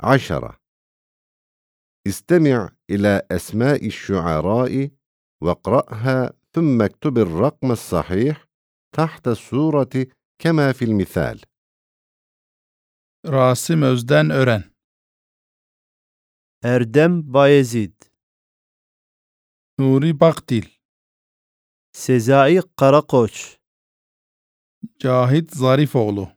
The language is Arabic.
عشرة. استمع إلى أسماء الشعراء واقرأها ثم اكتب الرقم الصحيح تحت الصورة كما في المثال. Rasim Özden Ören Erdem Bayezid Nuri Bakdil Sezai Karakoç Cahit Zarifoğlu